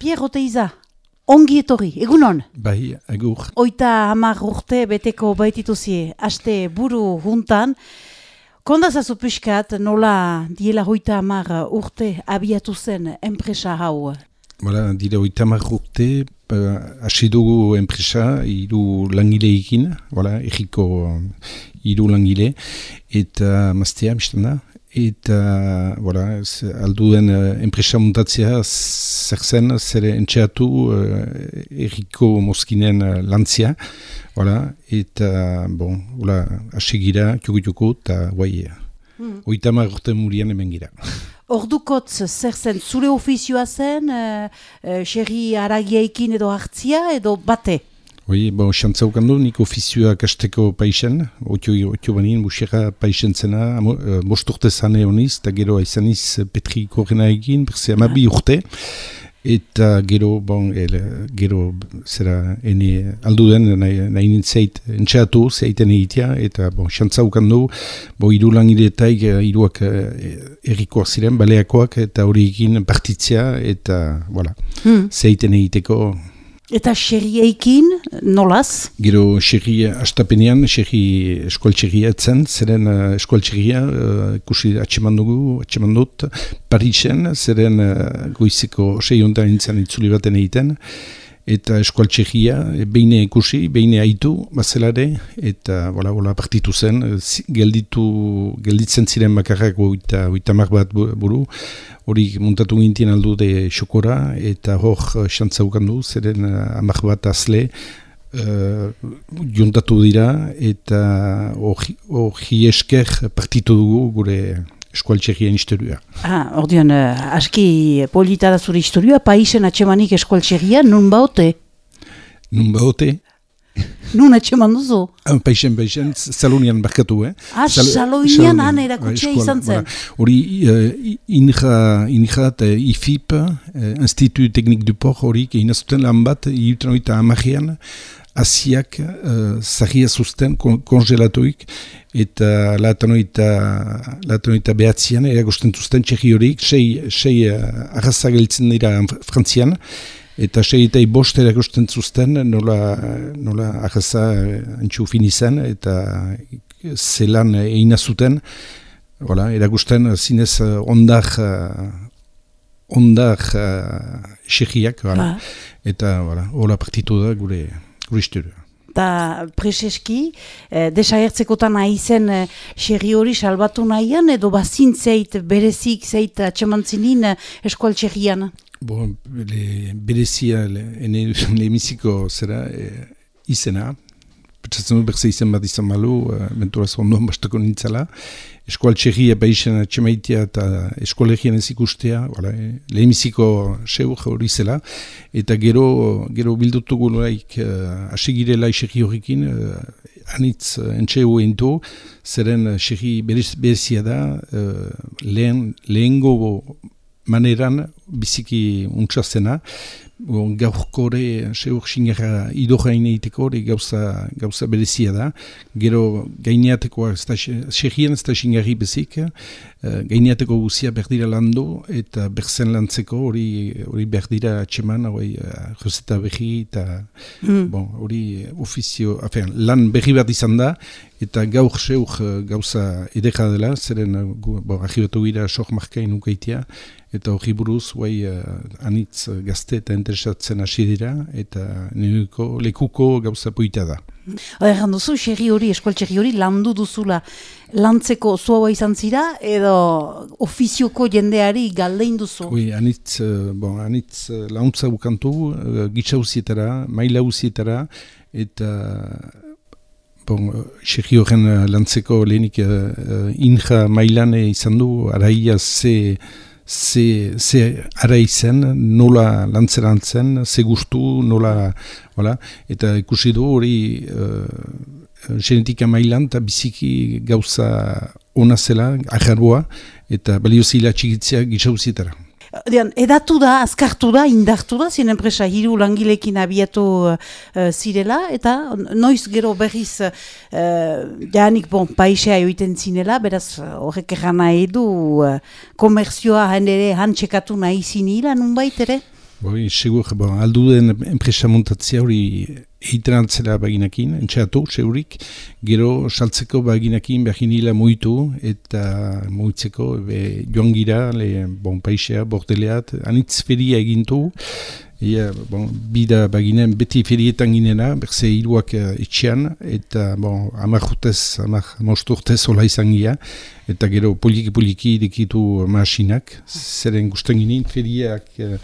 Pierre Oteiza, ongi etorri, egunon? Bai, egur. Oita hamar urte beteko baitituzie, aste buru juntan. Kondazazu piskat nola diela hoita hamar urte abiatu zen enpresa hau? Voilà, dira oita hamar urte, hasi dugu enpresa, hiru langile voilà, egiko hiru langile, eta maztea, bizten da, eta voilà, aldu den uh, enpresa muntatzea zer zen, zer entxeatu uh, erriko moskinen uh, lantzia, voilà, eta bon, hola, asegira, txuku eta guai, mm. oitama gorten murian hemen gira. Ordukotz zer zen, zure ofizioa zen, uh, uh, xerri aragiaikin edo hartzia edo bate? Hoi, bo, xantza du, nik ofizioa kasteko paixen, otio, otio banin, busera paixen zena, eh, zane honiz, eta gero aizaniz Petri Korrena egin, berze amabi urte, eta gero, bon, el, gero, zera, ene, aldu den, nahi, nahi nintzeit, entxeatu, zeiten egitea, eta, bon, xantza du, bo, iru langileetaik, eh, iruak eh, errikoak ziren, baleakoak, eta hori egin partitzea, eta, voilà, hmm. zeiten egiteko, Eta xerrieikin, nolaz? Gero xerri astapenean, xerri eskualtxerria etzen, zeren uh, eskualtxerria uh, ikusi atseman dugu, atseman dut, zeren uh, goiziko sei ondan nintzen itzuli baten egiten, eta eskualtxegia, beine ikusi, beine aitu, bazelare, eta bola, bola partitu zen, gelditu, gelditzen ziren bakarrak oita, oita bat buru, hori muntatu gintien aldu de xokora, eta hor xantzaukan du, zeren amak bat azle, uh, juntatu dira, eta hori esker partitu dugu gure eskualtxerrien historia. Ah, ordean, uh, aski polita da zure historia, paisen atxemanik eskualtxerria, nun baute? Nun baute? Nun atxeman duzu? Paisen, paisen, salonian barkatu, eh? Ah, Sal salonian han erakutsia izan zen. Hori, uh, inja, inja eta IFIP, uh, Institut Teknik du Por, hori, inazuten lan bat, iutan hori eta amajean, asiak uh, zahia zuzten kongelatuik eta latanoita behatzean eragosten zuzten txegi horik sei, sei uh, arraza geltzen dira frantzian eta sei eta bost eragosten zuzten nola, nola arraza antxu finizan eta zelan eina zuten. Hola, eragusten zinez ondar, ondar uh, eta hola partitu da gure Ristura. Da preseski, eh, desagertzekotan nahi zen eh, xerri hori salbatu nahian, edo bazin zeit, berezik zeit atxamantzinin eh, Bo, le, berezia, le, le zera eh, izena, Petsatzen du berze izen bat izan malu, uh, menturaz ondoan bastako nintzala. Eskual txerria baixen atxemaitia eta eskualegian ez ikustea, wala, eh, lehemiziko seu hori zela. Eta gero, gero bildutugu laik uh, asegirela iserri horrekin, uh, anitz uh, entxeu ento, zeren xerri berezia da, uh, lehen, lehengo maneran biziki untsazena, gaurkore seur xingarra idorrain egiteko hori gauza, gauza berezia da. Gero gaineatekoa, xerrien ez da xingarri bezik, uh, gaineateko guzia berdira landu eta berzen lantzeko hori hori berdira txeman, hori joseta berri eta mm. bon, hori ofizio, afen, lan berri bat izan da eta gaur seur gauza edera dela, zeren bo, ahibatu gira sok markain ukaitia, eta hori buruz, guai, uh, anitz gazte eta interesatzen hasi dira, eta neguko, lekuko gauza poita da. Erran duzu, xerri hori, eskual hori, landu duzula, lantzeko zua izan zira, edo ofizioko jendeari galdein duzu? Ui, anitz, bon, anitz uh, launtza bukantu, uh, gitsa usietara, maila usietara, eta bon, xerri horren lantzeko lehenik uh, inja mailane izan du, araia ze ze, ze ara izen, nola lantzerantzen, ze gustu, nola, wala, eta ikusi du hori uh, genetika mailan eta biziki gauza ona zela, ajarboa, eta balio zila txigitzea gitzauzitara. Dian, edatu da, azkartu da, indartu da, zien enpresa hiru langilekin abiatu uh, zirela, eta noiz gero berriz uh, janik bon, paisea joiten zinela, beraz horrek erran nahi du uh, komerzioa ere hantxekatu nahi zinila, nun baitere? Boi, segur, bon, aldu den enpresa montatzea hori egiten antzera baginakin, entxeatu, segurik, gero saltzeko baginakin behin hila muitu eta muitzeko be, joan gira, le, bon, paisea, bordeleat, anitz feria egintu, Ia, bon, bida baginen, beti ferietan ginena, berze hiruak uh, itxean, eta bon, amak urtez, amak mosturtez hola izan gira, eta gero poliki-poliki dikitu masinak, zeren guztan ginen, feriak, uh,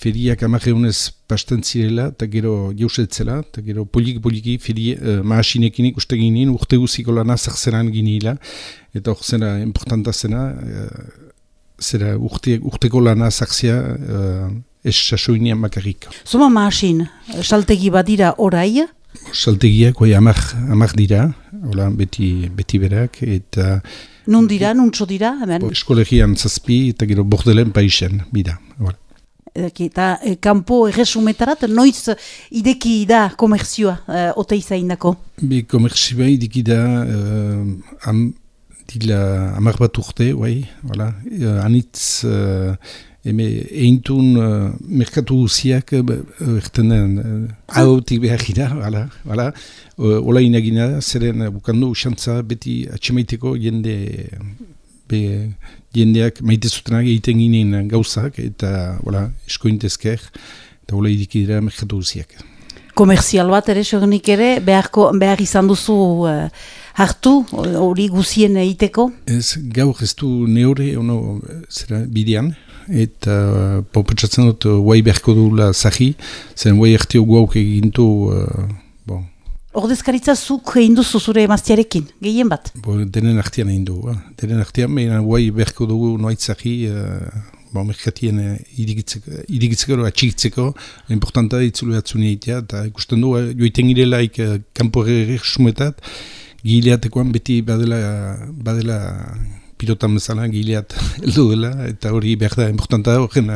feriak amak egunez pasten zirela, eta gero jausetzela, eta gero poliki-poliki ferie, uh, masinekin ikusten ginen, urte guziko lana zartzenan ginila, eta hor zena, importanta zena, uh, zera urte, urteko lana zartzea, uh, ez sasoinean makarrik. Zoma maasin, saltegi badira orai? Saltegiak, oi, amak, amak dira, hola, beti, beti berak, eta... Nun dira, nuntso dira, hemen? Eskolegian zazpi, eta gero bordelen paisen, bida, hola. Eta e, kanpo erresumetarat, noiz ideki da komerzioa, e, ote izainako? Bi, komerzioa ideki da, uh, am, dila amak bat urte, oi, hola, uh, anitz... Uh, Eme, eintun uh, merkatu guziak, uh, erten den, uh, hautik behar gira, ala, ala, uh, ola inagina, zeren bukandu usantza beti atxemaiteko jende, be, jendeak maite zutenak egiten ginen gauzak, eta, ola, eskointezker, eta ola idiki dira merkatu guziak. Komerzial bat ere, sogenik ere, beharko, behar izan duzu uh, hartu, hori guzien egiteko? Ez, gaur ez du neure, ono, zera, bidean, eta uh, popetsatzen dut uh, guai beharko duela zahi, zen guai ertio guauk egintu, uh. Ordezkaritza zuk egin duzu zure emaztiarekin, gehien bat? Bo, denen artian egin du, uh. denen artian, baina guai beharko dugu noait zahi, uh, bon, merkatien uh, irigitzeko, irigitzeko, atxigitzeko, importanta itzulu atzune egitea, eta ikusten du, uh, joiten girelaik uh, kanpo sumetat, gileatekoan beti badela, badela pilotan bezala gileat heldu dela, eta hori behar da, importanta horren,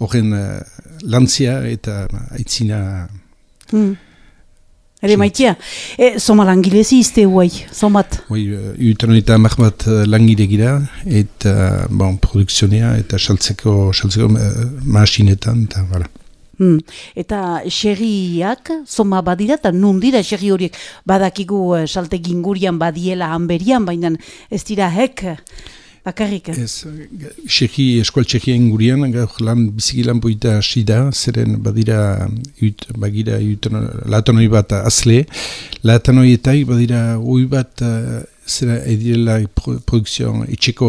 horren lantzia eta aitzina. Hmm. Ere maitea, e, soma langilezi izte huai, somat? Hui, utan eta mahbat langile gira, eta bon, produksionea, eta saltzeko, saltzeko masinetan, eta bera. Hmm. Eta xerriak, zoma badira, eta nun dira xerri horiek badakigu uh, salte gingurian badiela hanberian, baina ez dira hek bakarrik. Ez, xerri, eskual txerrien gurian, gaur lan biziki lan boita hasi da, zeren badira, ut, bagira, latanoi bat azle, latanoi eta badira, ui bat, uh, zera edirela produkzioan etxeko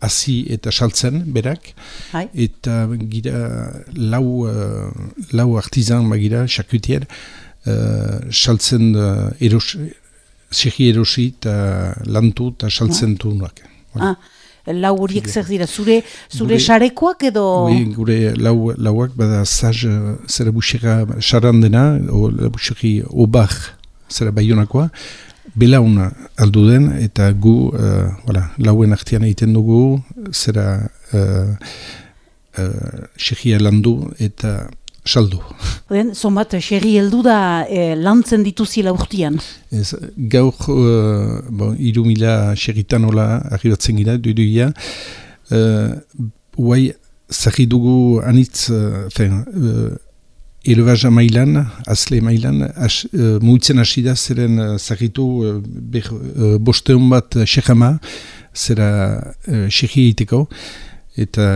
hasi eta saltzen berak Hai. eta gira lau, uh, lau artizan bagira sakutier uh, saltzen uh, eros, erosi eta lantu eta saltzen ah. tunuak ah. Lau horiek zer dira, zure, zure xarekoak edo? Oui, gure lau, lauak bada zaz zera busera xaran dena, o, buseri obar zera baionakoa, belaun aldu den eta gu uh, voilà, lauen artian egiten dugu zera uh, uh, landu eta saldu. Den, zonbat, xerri heldu da eh, lantzen dituzila urtian? Ez, gaur uh, bon, irumila xerritan hola arribatzen gira, duiduia, uh, uai, zahri dugu anitz, uh, uh, Elebaz mailan, azle mailan, as, uh, muitzen hasi da, zeren uh, zagitu uh, uh, bosteun bat uh, zera uh, eta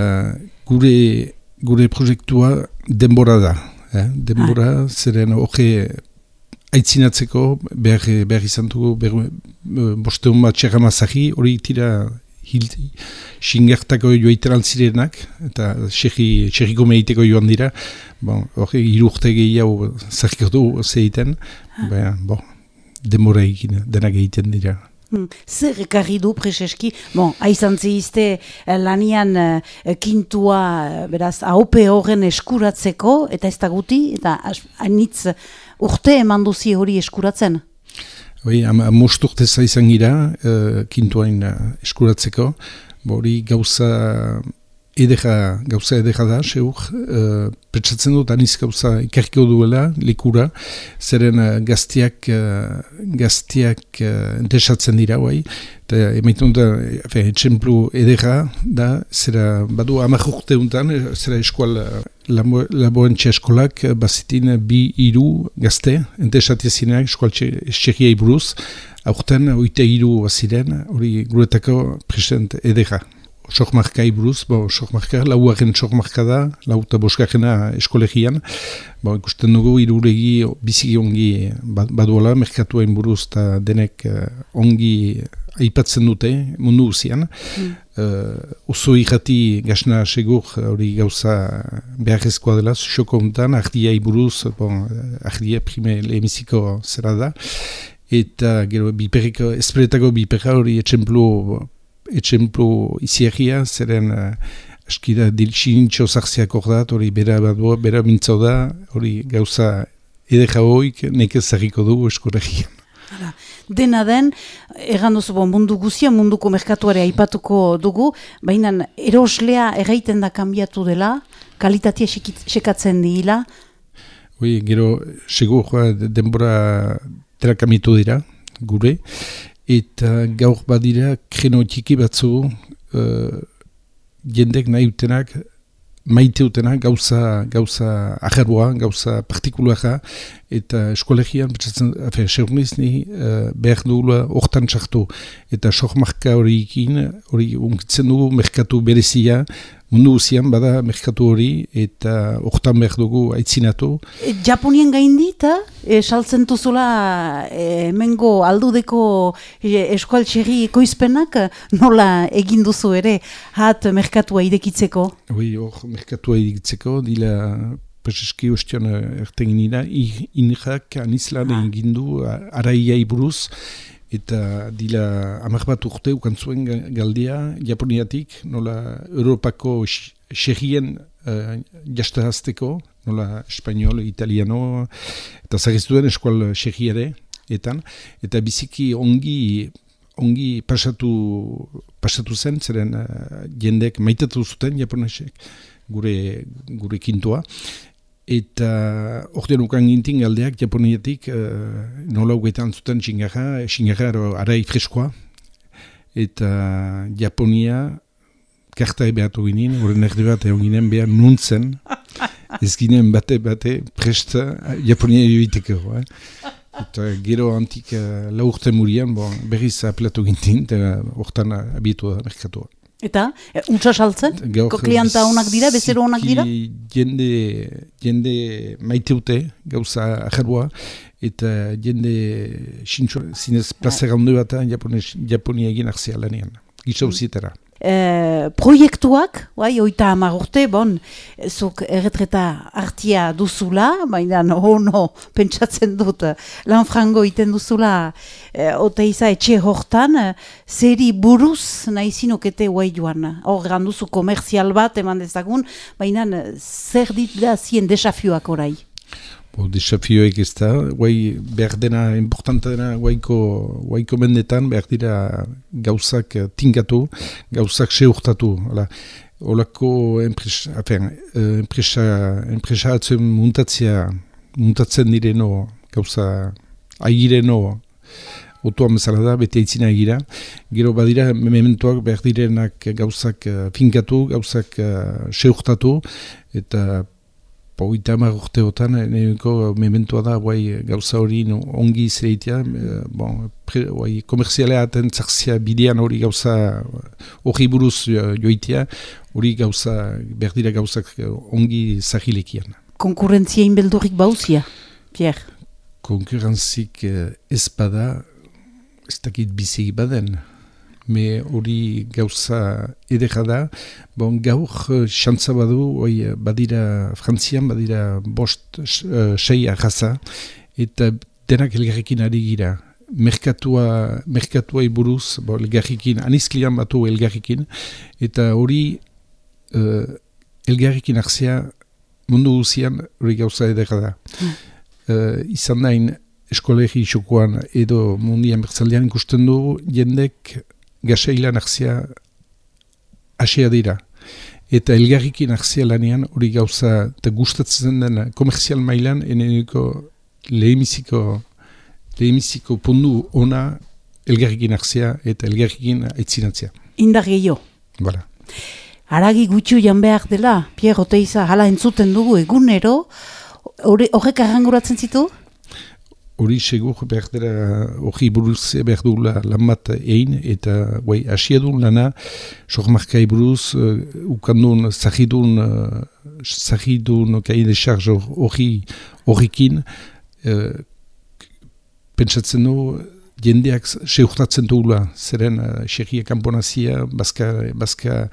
gure, gure proiektua denbora da. Eh? Denbora, ah. zeren hoge aitzinatzeko behar, behar izan dugu, behar, uh, bosteun bat xekama zagi, hori tira hil, xingertako joaiteran zirenak, eta xerriko mediteko joan dira, bon, hori irurte gehiago zarkiko du zeiten, ah. baina, bon, demora egin, denak egiten dira. Hmm. Zer ekarri du preseski, bon, aizan zehizte eh, lanian uh, kintua, uh, beraz, haupe horren eskuratzeko, eta ez da guti, eta hainitz urte eman duzi hori eskuratzen? Hoi, amost urte zaizan gira, uh, kintuain eskuratzeko, hori gauza edera, gauza edera da, seur, uh, petsatzen dut aniz gauza ikarkio duela, likura, zeren uh, gaztiak, uh, gaztiak uh, entesatzen dira, bai, eta emaitu da, etxemplu edera da, zera, badu amak urte untan, zera eskual laboen eskolak, bazitin bi iru gazte, entesatia zineak, eskual txekia iburuz, aurten, oite iru baziren, hori guretako present edera sokmarka iburuz, bo, sokmarka, lauaren sokmarka da, lau eta boskakena eskolegian, bo, ikusten dugu iruregi biziki ongi baduela, merkatuain buruz eta denek uh, ongi aipatzen dute mundu guzian. Mm. Uh, oso irrati gasna segur hori gauza beharrezkoa dela, soko honetan, ardia iburuz, bon, ardia prime lehemiziko zera da, eta gero biperriko, esperetako biperra hori etxemplu etxemplu iziagia, zeren uh, askida diltsinintxo zartziak ordat, hori bera badua, bera mintzau da, hori gauza edera hoik nekez zarriko dugu eskoregian. Dena den, egan duzu bon, mundu guzia, munduko merkatuare aipatuko dugu, baina eroslea erraiten da kanbiatu dela, kalitatea sekatzen dihila? Oi, gero, segur, denbora terakamitu dira, gure, eta gaur badira kreno txiki batzu uh, jendek nahi utenak maite utenak gauza, gauza ajerua, gauza partikulara eta eskolegian betzatzen, afe, seurniz ni uh, behar dugula hortan txartu eta sokmarka hori ikin hori unkitzen dugu merkatu berezia mundu guzian bada merkatu hori eta hortan behar dugu aitzinatu. E, Japonien gaindi eta e, saltzen duzula e, mengo aldudeko e, eskualtxerri ekoizpenak nola egin duzu ere hat merkatua idekitzeko? Hoi, hor merkatua idekitzeko, dila Peseski ustion erten gira, inrak anizlan ah. egin du araiai buruz, eta dila amak bat urte ukantzuen galdia Japoniatik, nola Europako xerrien uh, jastahazteko, nola Espainiol, Italiano, eta zagizu den eskual xerriare, etan, eta biziki ongi ongi pasatu, pasatu zen, zeren uh, jendek maitatu zuten japonesek gure, gure kintua, eta ordean gintin galdeak Japoniatik uh, nola ugetan zuten xingarra, xingarra arai freskoa. Eta Japonia karta ebeatu ginen, horren erdi bat egon ginen behar nuntzen. Ez ginen bate bate presta Japonia joiteko eh? eta gero antik uh, laurte murian bon, berriz apelatu gintin eta hortan abietu da merkatua Eta, e, untsa saltzen? Klienta honak dira, bezero honak dira? Jende, jende maiteute, gauza ajerboa, eta jende xintxo, zinez plazera ondo bat, Japonia egin arzea lanean, gizau Eh, proiektuak, bai, oita amagurte, bon, zuk erretreta artia duzula, baina no, no, pentsatzen dut, lan frango iten duzula, e, ote iza etxe hortan, zeri buruz nahi zinokete guai joan. Hor, ganduzu komerzial bat, eman dezagun, baina zer dit da zien desafioak orai? Bo, desafioek ez da, guai behar dena, importanta dena guaiko, guaiko mendetan, behar dira gauzak tingatu, gauzak seurtatu. Hala, olako enpresa, afen, eh, enpresa, enpresa atzen muntatzea, muntatzen direno, gauza, agireno, otuan bezala da, bete aitzina egira. Gero badira, mementuak behar direnak gauzak uh, finkatu, gauzak uh, seurtatu, eta Poita hamar urteotan, neneko mementua da, guai, gauza hori ongi zereitea, eh, bon, guai, komerzialea aten zarzia bidean hori gauza hori buruz joitea, hori gauza, berdira gauzak ongi zahilekian. Konkurrentzia inbeldurik bauzia, Pierre? Konkurrentzik eh, ez bada, ez dakit biziki baden me hori gauza edera da. Bon, gaur, eh, xantza badu, oi, badira frantzian, badira bost uh, sei arraza, eta denak elgarrekin ari gira. Merkatua, merkatua iburuz, bo, elgarrekin, anizklian batu elgarrekin, eta hori uh, elgarrekin arzea mundu guzian hori gauza edera da. Mm. Uh, izan nahin, eskolegi xokoan edo mundian bertzaldean ikusten du jendek gaseila narzia asia dira. eta elgarrikin arzia lanean hori gauza eta gustatzen den komerzial mailan eneko lehemiziko lehemiziko pundu ona elgarrikin arzia eta elgarrikin aitzinatzea. Indar gehiago. Bara. Aragi gutxu jan behar dela, Pierre Oteiza, hala entzuten dugu egunero, horrek arranguratzen zitu? Hori segur behar dira hori buruz behar duela lan bat egin eta guai, asia du lana sormarkai buruz uh, ukandun zahidun uh, zahidun kai de charge hori horikin uh, pentsatzen du jendeak seurtatzen duela zeren uh, xerria kamponazia bazka, bazka,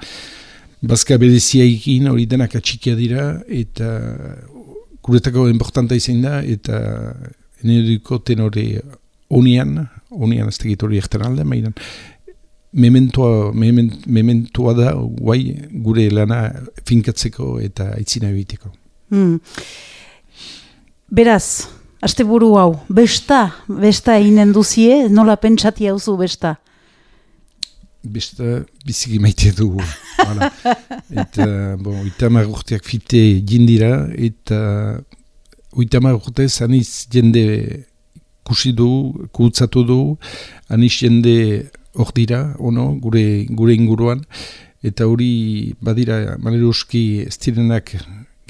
bazka bedezia ekin hori denak atxikia dira eta guretako importanta izan da eta Eneriko tenore onian, onian ez tegit hori ekten alde, mainan, mementoa, mementoa da, guai, gure lana finkatzeko eta itzina egiteko. Hmm. Beraz, aste buru hau, besta, besta eginen duzie, nola pentsati hauzu besta? Besta biziki maite dugu. eta, bon, itamar urteak fite jindira, eta Uitama urte zaniz jende kusi du, kutzatu du, aniz jende hor dira, ono, gure, gure inguruan, eta hori badira maneruski ez direnak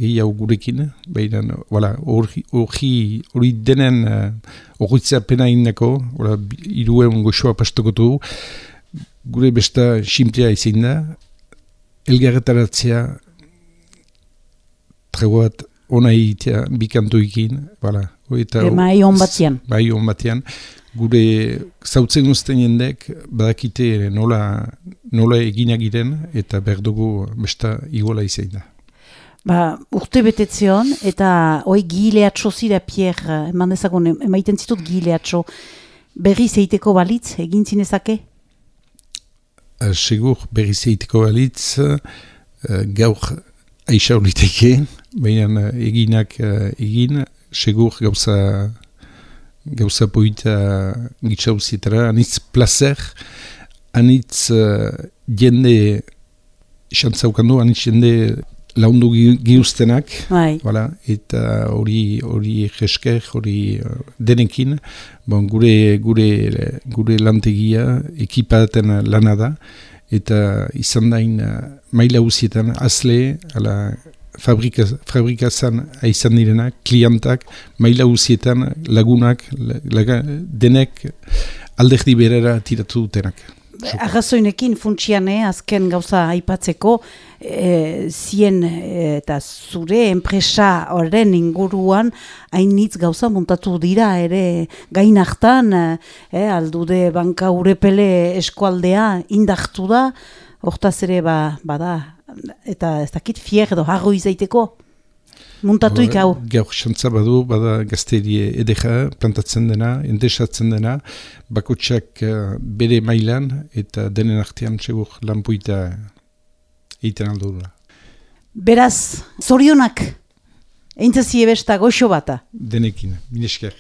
gehiago gurekin, baina hori hori denen horitzea uh, pena indako, iruen goxoa pastokotu, gure besta simplea izin da, elgarretaratzea tregoat ona egitea bikantu ikin, bala. Eta, e, mai hon batian. Bai hon batian. Gure zautzen guztien jendek badakite nola, nola eginagiren eta berdugu besta iguala izan da. Ba, urte betetzion eta hoi gileatxo zira Pierre, eman dezagun, emaiten zitut gileatxo. Berri zeiteko balitz, egin zinezake? Uh, segur, berri zeiteko balitz, uh, gaur aixauliteke, baina uh, eginak uh, egin, segur gauza gauza poita gitzauzitara, anitz placer, anitz uh, jende xantzaukandu, anitz jende laundu giuztenak, bai. voilà, eta hori hori jesker, hori uh, denekin, bon, gure, gure, gure lantegia ekipaten lana da, eta izan dain uh, maila uzietan azle, ala, fabrika, fabrikazan aizan direnak, klientak, maila uzietan lagunak, laga, denek alderdi berera tiratu dutenak. Arrazoinekin funtsian, eh, azken gauza aipatzeko, e, zien eh, eta zure enpresa horren inguruan hainitz gauza montatu dira ere gain hartan, eh, aldude banka urepele eskualdea indaktu da, hortaz ere ba, bada eta ez dakit fier edo harro izaiteko muntatuik hau. Gaur xantza badu, bada gazterie edeja plantatzen dena, endesatzen dena, bakotsak uh, bere mailan eta denen artean txegur lanpuita egiten aldo. Beraz, zorionak, eintzazi ebesta goxo bata. Denekin, minesker.